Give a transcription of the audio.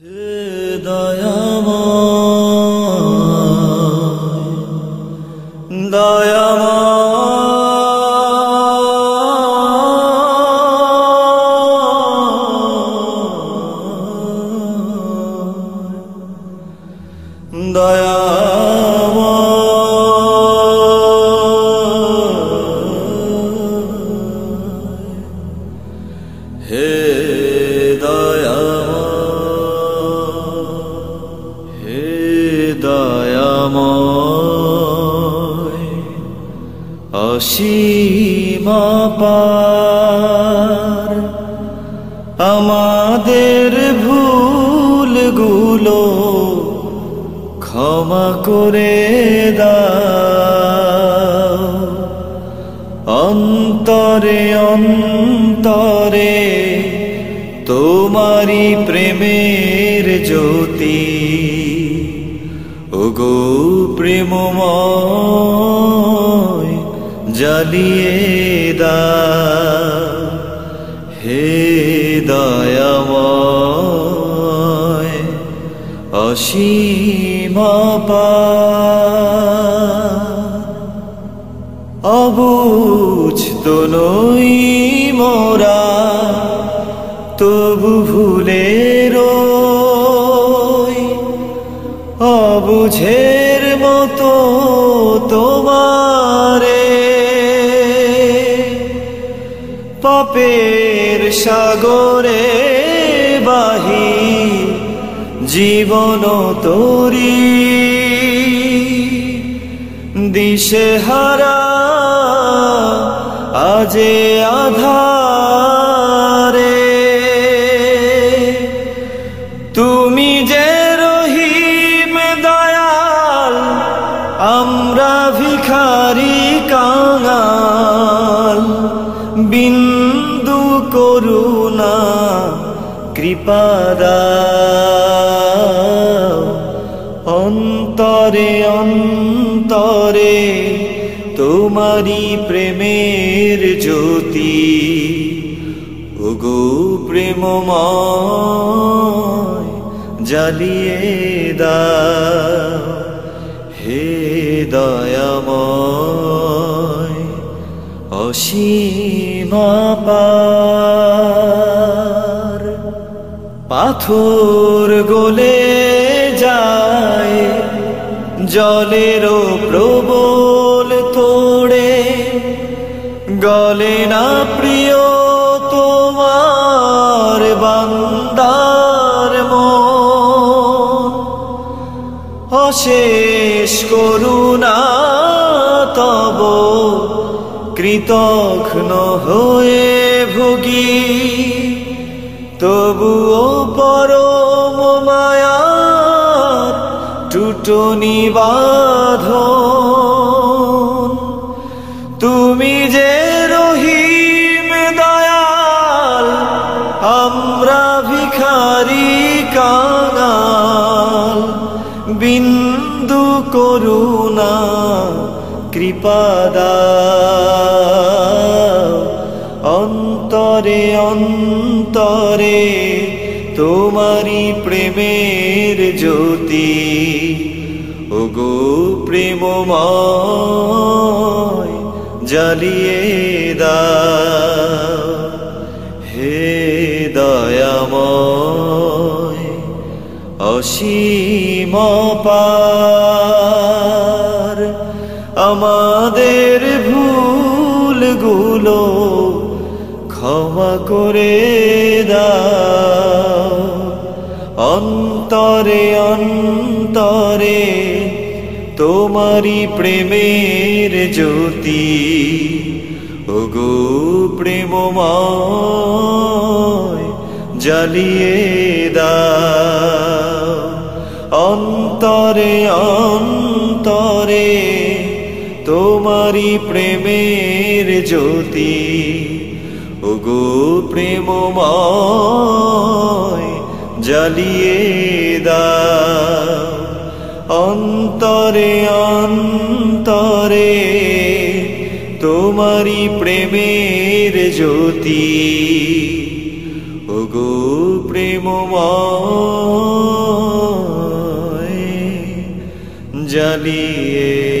হে অসীমা পার। আমাদের ভুলগুলো ক্ষমা করে দাও। অন্তরে অন্তরে তোমারি প্রেমের জ্যোতি। ওগো প্রেমময় জ্বালিয়ে দা। হে দয়াময় অসীমা অবুঝ তো নই মোরা তবু ভুলে রই। অবুঝের পাপের সাগরে বাহি জীবন তরী। দিশে হারা, আজে আধারে। তুমি যে রহিম দয়াল, আমরা ভিখারি কাঙাল। বিন্দু করুণা কৃপাদা অন্তরে অন্তরে তোমারি প্রেমের জ্যোতি। ওগো প্রেমময় জ্বালিয়ে দা হে দয়াময় অসীমা পার পাথর গলে যায় জলেরও প্রবল তোড়ে। গলে না প্রিয় তোমার বান্দার অশেষ করুণা কৃতঘ্ন হয়ে ভোগী, তবুও পরম মায়া টুটনি বাধ তুমি যে রহিম দয়াল, আমরা ভিখারি কাঙাল। বিন্দু করুণা কৃপাদা অন্তরে অন্তরে তোমারি প্রেমের জ্যোতি। ওগো প্রেমময়, জ্বালিয়ে দা হে দয়াময়, অসীম পার। আমাদের ভুলগুলো ক্ষমা করে দাও। অন্তরে অন্তরে তোমারি প্রেমের জ্যোতি। ওগো প্রেমময়, জ্বালিয়ে দাও। অন্তরে অন্তরে তোমারি প্রেমের জ্যোতি। ওগো প্রেমময় জ্বালিয়ে দা অন্তরে অন্তরে তোমারি প্রেমের জ্যোতি। ওগো প্রেমময় জ্বালিয়ে